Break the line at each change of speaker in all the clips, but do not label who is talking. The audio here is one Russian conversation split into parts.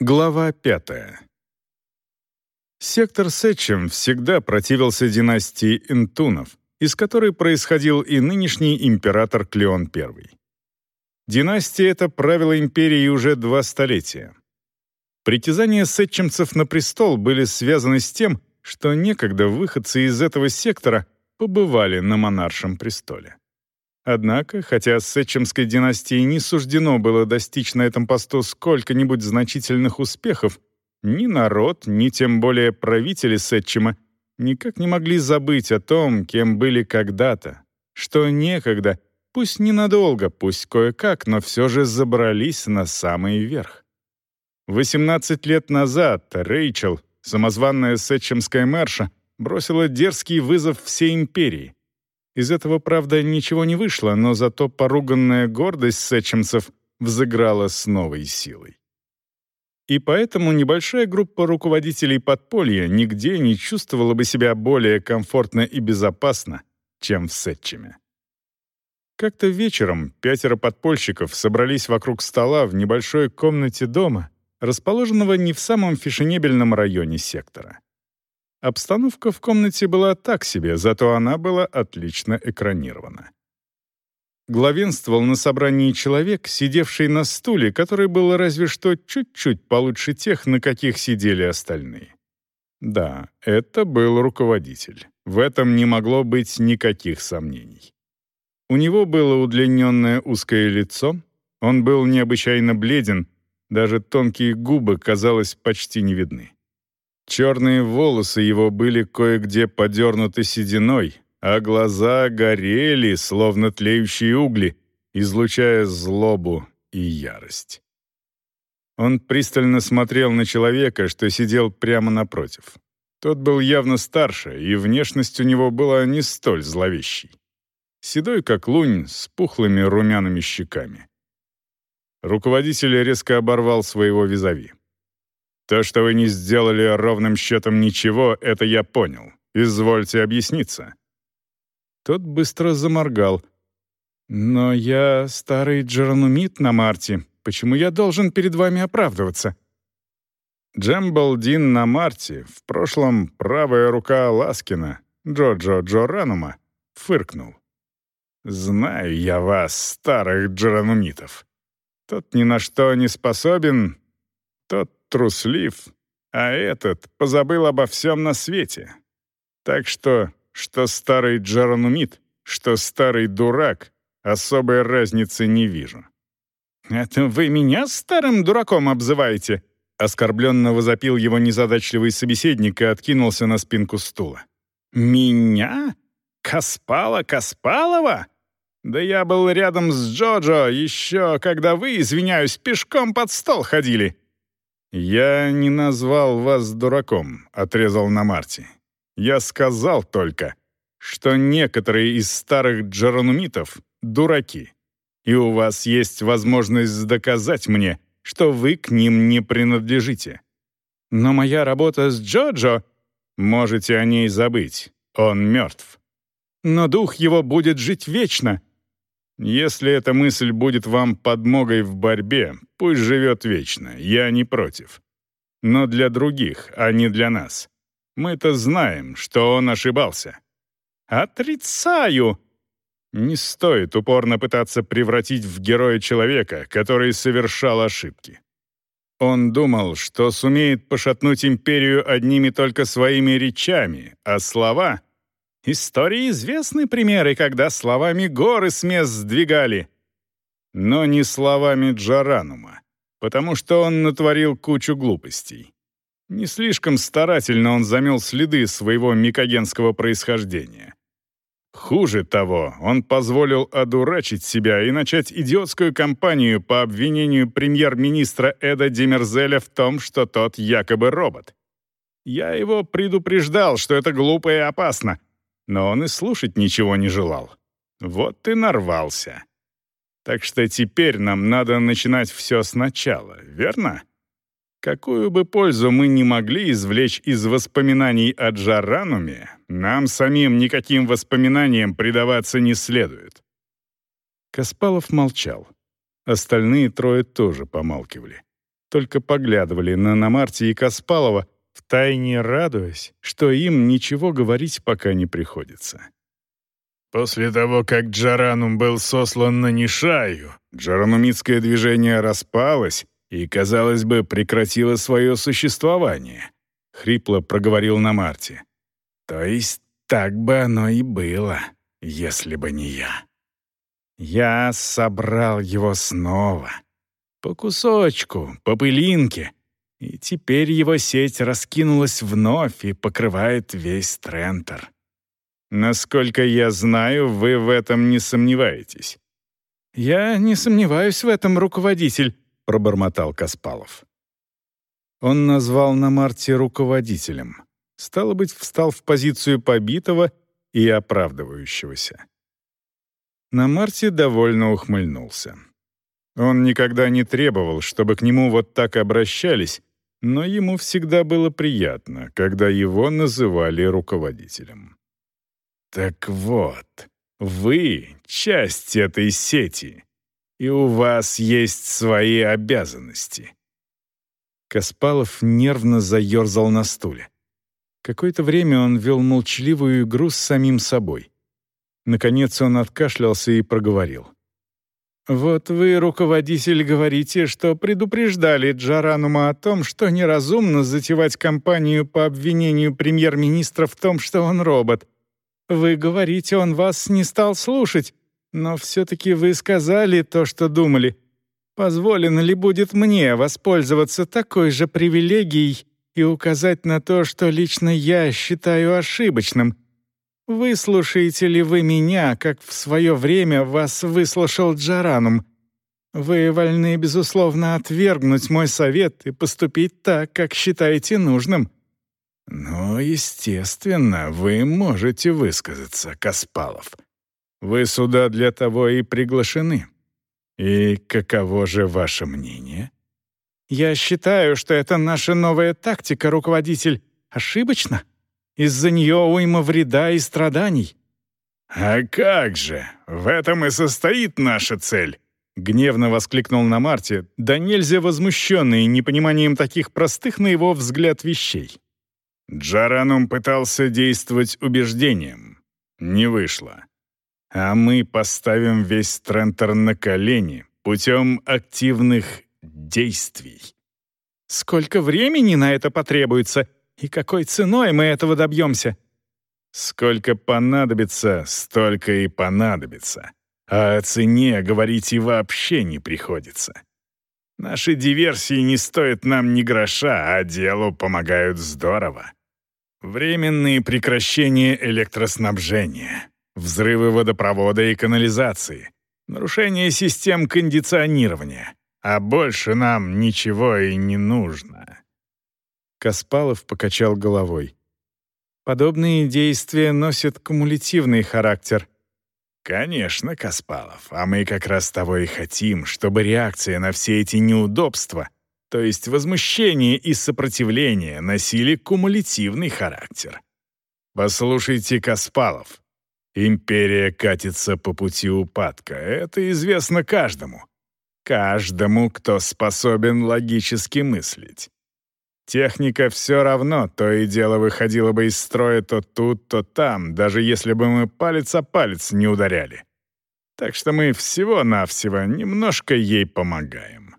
Глава пятая. Сектор Сетчем всегда противился династии Интунов, из которой происходил и нынешний император Клеон I. Династия эта правила империей уже два столетия. Притязания сетчемцев на престол были связаны с тем, что некогда выходцы из этого сектора побывали на монаршем престоле. Однако, хотя Сетчемской династии не суждено было достичь на этом посту сколько-нибудь значительных успехов, ни народ, ни тем более правители Сетчема никак не могли забыть о том, кем были когда-то, что некогда, пусть ненадолго, пусть кое-как, но все же забрались на самый верх. 18 лет назад Рэйчел, самозванная сетчемская мэрша, бросила дерзкий вызов всей империи, из этого, правда, ничего не вышло, но зато поруганная гордость сечемцев взыграла с новой силой. И поэтому небольшая группа руководителей подполья нигде не чувствовала бы себя более комфортно и безопасно, чем в Сетчеме. Как-то вечером пятеро подпольщиков собрались вокруг стола в небольшой комнате дома, расположенного не в самом фешенебельном районе сектора. Обстановка в комнате была так себе, зато она была отлично экранирована. Главенствовал на собрании человек, сидевший на стуле, который был разве что чуть-чуть получше тех, на каких сидели остальные. Да, это был руководитель. В этом не могло быть никаких сомнений. У него было удлиненное узкое лицо, он был необычайно бледен, даже тонкие губы, казалось, почти не видны. Черные волосы его были кое-где подернуты сединой, а глаза горели, словно тлеющие угли, излучая злобу и ярость. Он пристально смотрел на человека, что сидел прямо напротив. Тот был явно старше, и внешность у него была не столь зловещей. Седой, как лунь, с пухлыми румяными щеками. Руководитель резко оборвал своего визави. То, что вы не сделали ровным счетом ничего, это я понял. Извольте объясниться». Тот быстро заморгал. «Но я старый джеранумит на Марте. Почему я должен перед вами оправдываться?» Джембалдин на Марте, в прошлом правая рука Ласкина, Джоджо Джоранума, фыркнул. «Знаю я вас, старых джеранумитов. Тот ни на что не способен, тот труслив, а этот позабыл обо всем на свете. Так что, что старый Джаранумит, что старый дурак, особой разницы не вижу. «Это вы меня старым дураком обзываете?» Оскорбленно возопил его незадачливый собеседник и откинулся на спинку стула. «Меня? Каспала Каспалова? Да я был рядом с Джоджо еще, когда вы, извиняюсь, пешком под стол ходили. «Я не назвал вас дураком», — отрезал на Марти. «Я сказал только, что некоторые из старых джаранумитов — дураки, и у вас есть возможность доказать мне, что вы к ним не принадлежите. Но моя работа с Джоджо... Можете о ней забыть, он мертв. Но дух его будет жить вечно, если эта мысль будет вам подмогой в борьбе, пусть живет вечно, я не против. Но для других, а не для нас. Мы-то знаем, что он ошибался. Отрицаю! Не стоит упорно пытаться превратить в героя человека, который совершал ошибки. Он думал, что сумеет пошатнуть империю одними только своими речами, а слова Истории известны примеры, когда словами горы с мест сдвигали. Но не словами Джаранума, потому что он натворил кучу глупостей. Не слишком старательно он замел следы своего микогенского происхождения. Хуже того, он позволил одурачить себя и начать идиотскую кампанию по обвинению премьер-министра Эда Демерзеля в том, что тот якобы робот. Я его предупреждал, что это глупо и опасно, но он и слушать ничего не желал. Вот ты нарвался. Так что теперь нам надо начинать все сначала, верно? Какую бы пользу мы ни могли извлечь из воспоминаний о Джарануме, нам самим никаким воспоминаниям предаваться не следует. Каспалов молчал. Остальные трое тоже помалкивали. только поглядывали на Намарти и Каспалова, втайне радуясь, что им ничего говорить пока не приходится.
После того, как Джаранум был сослан на Нишаю,
джаранумитское движение распалось и, казалось бы, прекратило свое существование, — хрипло проговорил Намарти. То есть так бы оно и было, если бы не я. Я собрал его снова. По кусочку, по пылинке. И теперь его сеть раскинулась вновь и покрывает весь Трентер. Насколько я знаю, вы в этом не сомневаетесь. «Я не сомневаюсь в этом, руководитель», — пробормотал Каспалов. Он назвал на Марте руководителем. Стало быть, встал в позицию побитого и оправдывающегося. На Марте довольно ухмыльнулся. Он никогда не требовал, чтобы к нему вот так обращались, но ему всегда было приятно, когда его называли руководителем. «Так вот, вы — часть этой сети, и у вас есть свои обязанности». Каспалов нервно заерзал на стуле. Какое-то время он вел молчаливую игру с самим собой. Наконец он откашлялся и проговорил. «Вот вы, руководитель, говорите, что предупреждали Джаранума о том, что неразумно затевать кампанию по обвинению премьер-министра в том, что он робот. Вы говорите, он вас не стал слушать, но все-таки вы сказали то, что думали. Позволено ли будет мне воспользоваться такой же привилегией и указать на то, что лично я считаю ошибочным?» Выслушаете ли вы меня, как в свое время вас выслушал Джаранум? Вы вольны, безусловно, отвергнуть мой совет и поступить так, как считаете нужным». «Ну, естественно, вы можете высказаться, Каспалов. Вы сюда для того и приглашены. И каково же ваше мнение?» «Я считаю, что это наша новая тактика, руководитель. Ошибочно?» Из-за нее уйма вреда и страданий».
«А как же! В этом и состоит наша цель!»
Гневно воскликнул на Марте, да нельзя возмущенный непониманием таких простых на его взгляд вещей.
Джаранум пытался действовать убеждением. Не вышло. А мы поставим весь Трентер на колени путем активных действий.
«Сколько времени на это потребуется?» И какой ценой мы этого добьемся?
Сколько понадобится, столько и понадобится. А о цене говорить и вообще не приходится. Наши диверсии не стоят нам ни гроша, а делу помогают здорово. Временные прекращения электроснабжения, взрывы водопровода и канализации, нарушение систем кондиционирования. А больше нам ничего и не нужно.
Каспалов покачал головой. Подобные действия носят кумулятивный характер.
Конечно, Каспалов, а мы как раз того и хотим, чтобы реакция на все эти неудобства, то есть возмущение и сопротивление, носили кумулятивный характер. Послушайте, Каспалов, империя катится по пути упадка, это известно каждому. Каждому, кто способен логически мыслить. Техника все равно то и дело выходила бы из строя то тут, то там, даже если бы мы палец о палец не ударяли. Так что мы всего-навсего немножко ей помогаем.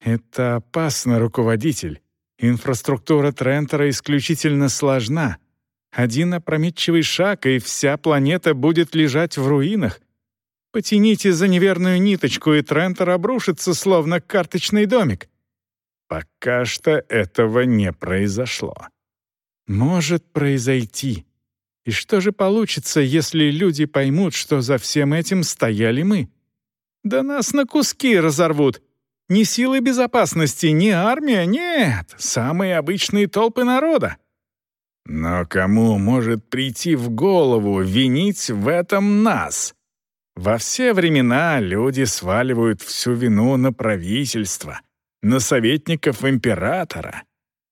Это опасно, руководитель. Инфраструктура Трентера исключительно сложна. Один опрометчивый шаг, и вся планета будет лежать в руинах. Потяните за неверную ниточку, и Трентер обрушится, словно карточный домик.
Пока что этого не произошло.
Может произойти. И что же получится, если люди поймут, что за всем этим стояли мы? Да нас на куски разорвут. Ни силы безопасности, ни армия, нет. Самые обычные толпы народа.
Но кому может прийти в голову винить в этом нас? Во все времена люди сваливают всю вину на правительство — на советников императора.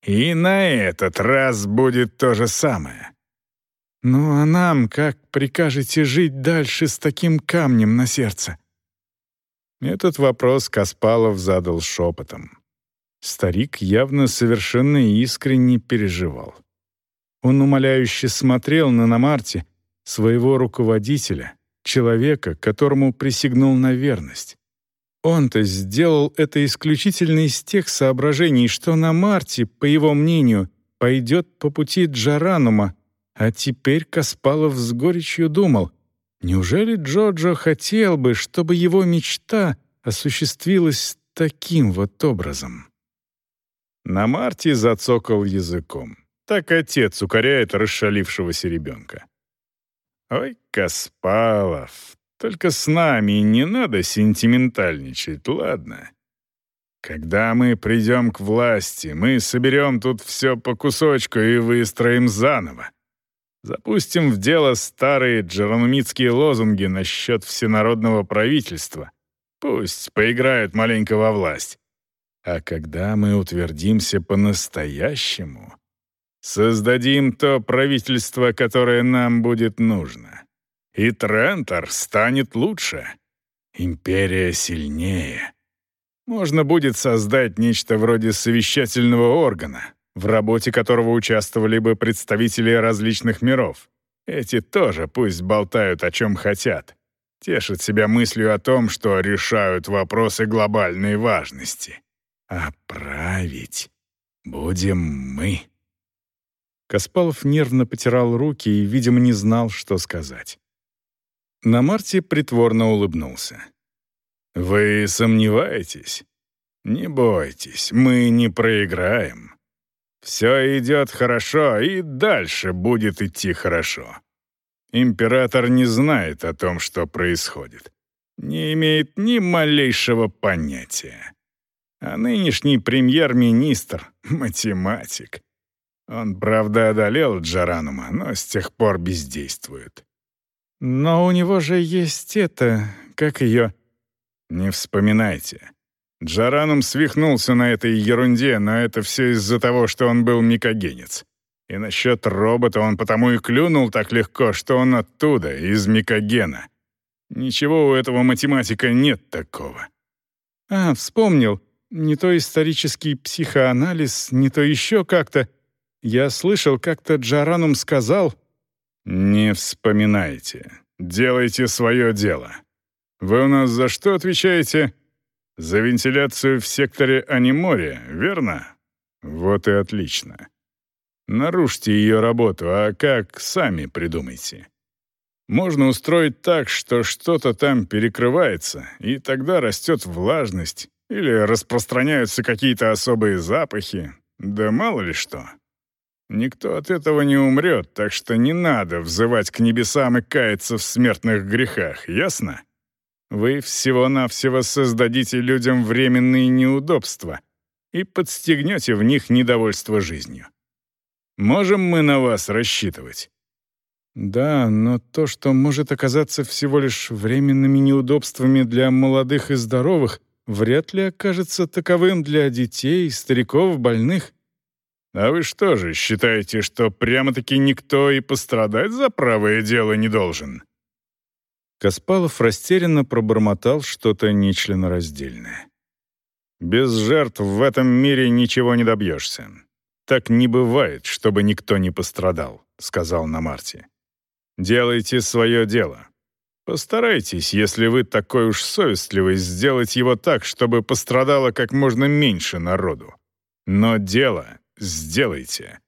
И на этот раз будет то же самое.
Ну а нам как прикажете жить дальше с таким камнем на сердце? Этот вопрос Каспалов задал шепотом. Старик явно совершенно искренне переживал. Он умоляюще смотрел на Намарти, своего руководителя, человека, которому присягнул на верность. Он-то сделал это исключительно из тех соображений, что на Марте, по его мнению, пойдет по пути Джаранума, а теперь Каспалов с горечью думал, неужели Джоджо хотел бы, чтобы его мечта осуществилась таким вот образом? На Марте зацокал языком. Так отец укоряет расшалившегося ребенка. «Ой, Каспалов, только с нами не надо сентиментальничать, ладно? Когда мы придем к власти, мы соберем тут все по кусочку и выстроим заново. Запустим в дело старые джеронумитские лозунги насчет всенародного правительства. Пусть поиграют маленько во власть. А когда мы утвердимся по-настоящему, создадим то правительство, которое нам будет нужно и Трентор станет лучше. Империя сильнее. Можно будет создать нечто вроде совещательного органа, в работе которого участвовали бы представители различных миров. Эти тоже пусть болтают о чем хотят. Тешат себя мыслью о том, что решают вопросы глобальной важности. А править будем мы. Каспалов нервно потирал руки и, видимо, не знал, что сказать. На Марте притворно улыбнулся. «Вы сомневаетесь? Не бойтесь, мы не проиграем. Все идет хорошо, и дальше будет идти хорошо. Император не знает о том, что происходит. Не имеет ни малейшего понятия. А нынешний премьер-министр — математик. Он, правда, одолел Джаранума, но с тех пор бездействует. Но у него же есть это, как ее... Не вспоминайте. Джараном свихнулся на этой ерунде, но это все из-за того, что он был микогенец. И насчет робота он потому и клюнул так легко, что он оттуда, из микогена. Ничего у этого математика нет такого. А, вспомнил. Не то исторический психоанализ, не то еще как-то. Я слышал, как-то Джаранум сказал, «Не вспоминайте. Делайте свое дело. Вы у нас за что отвечаете? За вентиляцию в секторе Анимория, верно? Вот и отлично. Нарушьте ее работу, а как, сами придумайте. Можно устроить так, что что-то там перекрывается, и тогда растет влажность, или распространяются какие-то особые запахи, да мало ли что. Никто от этого не умрет, так что не надо взывать к небесам и каяться в смертных грехах, ясно? Вы всего-навсего создадите людям временные неудобства и подстегнете в них недовольство жизнью. Можем мы на вас рассчитывать? Да, но то, что может оказаться всего лишь временными неудобствами для молодых и здоровых, вряд ли окажется таковым для детей, стариков, больных. А вы что же, считаете, что прямо-таки никто и пострадать за правое дело не должен?» Каспалов растерянно пробормотал что-то нечленораздельное. «Без жертв в этом мире ничего не добьешься. Так не бывает, чтобы никто не пострадал», — сказал на Марте. «Делайте свое дело. Постарайтесь, если вы такой уж совестливый, сделать его так, чтобы пострадало как можно меньше народу. Но дело сделайте».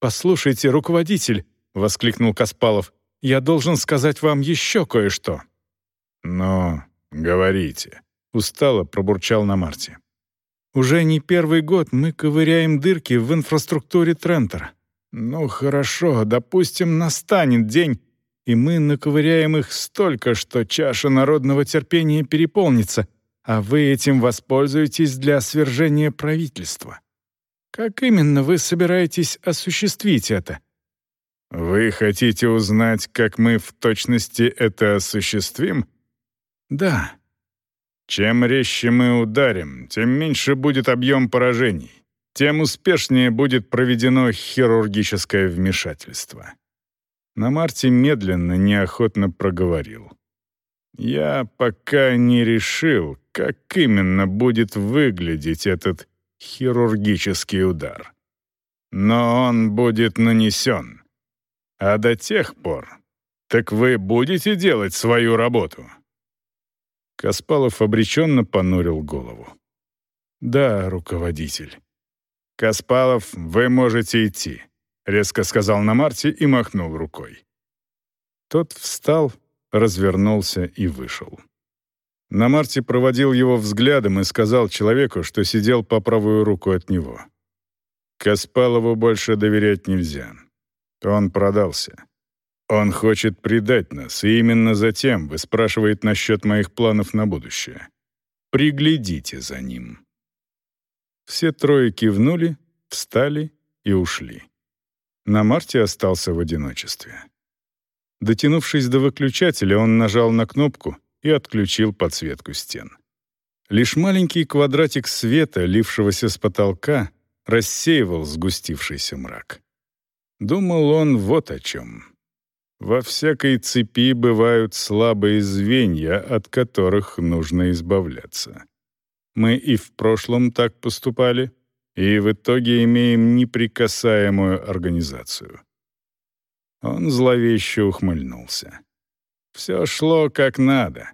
«Послушайте, руководитель», — воскликнул Каспалов, «я должен сказать вам еще кое-что». «Ну, говорите», — устало пробурчал на Марте. «Уже не первый год мы ковыряем дырки в инфраструктуре Трентера. Ну, хорошо, допустим, настанет день, и мы наковыряем их столько, что чаша народного терпения переполнится, а вы этим воспользуетесь для свержения правительства. Как именно вы собираетесь осуществить это? Вы хотите узнать, как мы в точности это осуществим? Да. Чем резче мы ударим, тем меньше будет объем поражений, тем успешнее будет проведено хирургическое вмешательство. На Марте медленно, неохотно проговорил. «Я пока не решил, как именно будет выглядеть этот Хирургический удар. Но он будет нанесен. А до тех пор... Так вы будете делать свою работу?» Каспалов обреченно понурил голову. «Да, руководитель». «Каспалов, вы можете идти», — резко сказал на Марте и махнул рукой. Тот встал, развернулся и вышел. На Марте проводил его взглядом и сказал человеку, что сидел по правую руку от него. «Каспалову больше доверять нельзя. Он продался. Он хочет предать нас, и именно затем вы спрашивает насчет моих планов на будущее. Приглядите за ним». Все трое кивнули, встали и ушли. На Марте остался в одиночестве. Дотянувшись до выключателя, он нажал на кнопку и отключил подсветку стен. Лишь маленький квадратик света, лившегося с потолка, рассеивал сгустившийся мрак. Думал он вот о чем. Во всякой цепи бывают слабые звенья, от которых нужно избавляться. Мы и в прошлом так поступали, и в итоге имеем неприкасаемую организацию. Он зловеще ухмыльнулся. Все шло как надо.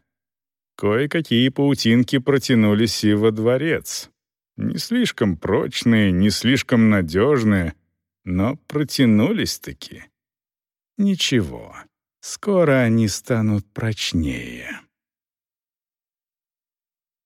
Кое-какие паутинки протянулись и во дворец. Не слишком прочные, не слишком надежные, но протянулись-таки. Ничего, скоро они станут прочнее.